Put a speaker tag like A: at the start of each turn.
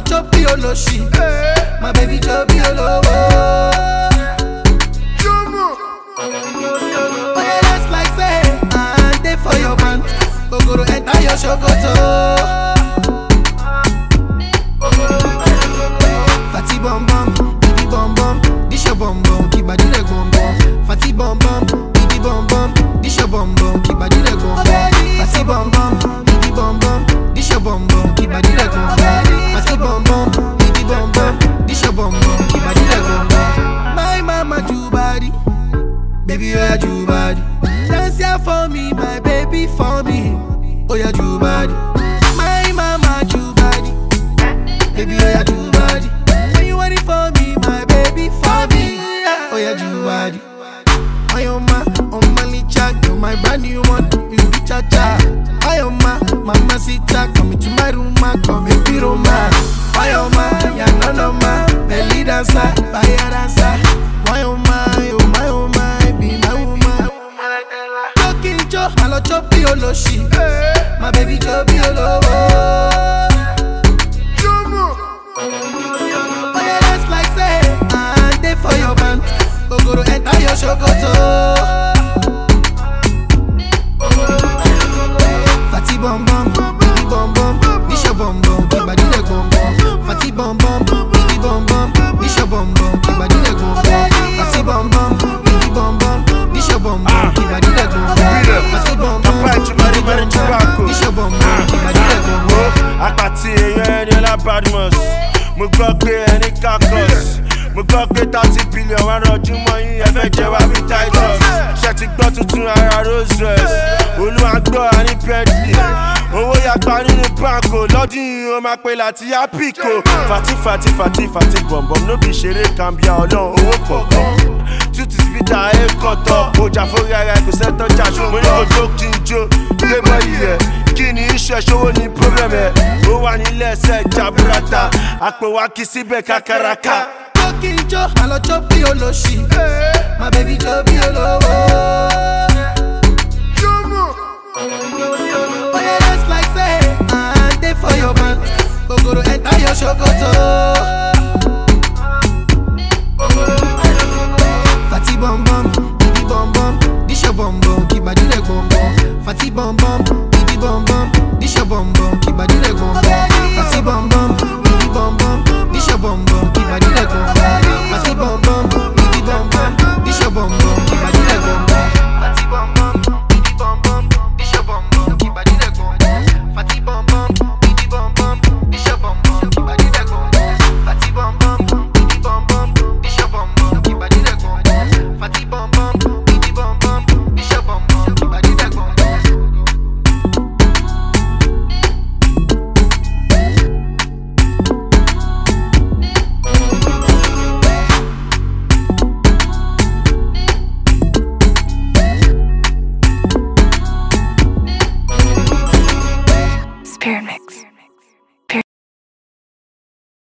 A: ọkọ tó bí olóṣì my baby tó bí olówó. oye let's like say i dey for your man ogoro enter your ṣòkòtò. fati bọ̀m̀bọ̀m bíbí bọ̀m̀bọ̀m díṣọ̀ bọ̀m̀bọ̀m kìbàdúrẹ̀ gbọ̀m̀bọ̀m fati bọ̀m̀bọ̀m bíbí bọ̀m̀bọ̀m díṣọ̀ bọ̀m̀bọ̀m. yeah, you bad. Dance here for me, my baby for me. Oh yeah, you bad. My mama, you bad. Baby, oh yeah, you bad. Are you ready for me, my baby for me? Oh yeah, you bad. I am my, on my lichak, you're my brand new one, you be cha cha. I am my, mama sita, come into my room, come and be romance. I am my, yeah, no, no, my, belly dancer. no she. Hey. My baby Joe be all over. Oh yeah, that's like say, I'm there for your man. Go go to enter your shokoto. Fatty bum bum, baby bum bum, miss your bum bum, baby bum bum. Fatty bum bum, baby bum bum, miss your bum bum, baby bum bum.
B: Akati èèyàn ẹni ọlá badmus mo gbọ́ pé ẹni kakos mo gbọ́ pé thirty billion wá rọjú mọ́ yín ẹ fẹ́ jẹ wá bí titus ṣe ti gbọ́ tuntun ara rolls royce olúwa gbọ́ àní bentley owó yàgbá nínú báńkò lọ́dún yìí ó máa pe láti àpìkò fati fati fati fati bọ̀m̀bọ̀m ló bí ṣeré kàmbíà ọlọ́run owó pọ̀ gan tútù spídà ẹ̀ kọ̀tọ̀ ọjà fúnra ẹ̀ kò sẹ́tọ̀ jà ṣùgbọ́n mo ní kò jó kí n jó lé mọ́ iyẹ̀ kí ni iṣẹ́ ṣòwò ní problem ẹ̀ ó wà nílẹ̀ ẹsẹ̀ ìjà búrata àpò wa kì í síbẹ̀ kákàràkà. jó kí n jó àlọ́ jó bí olóṣì
A: má bèbí jó bí olówó. oye just like say i dey for your man gbogbo enter your ṣòkòtò. bonbon, qui badine bonbon, fati bonbon.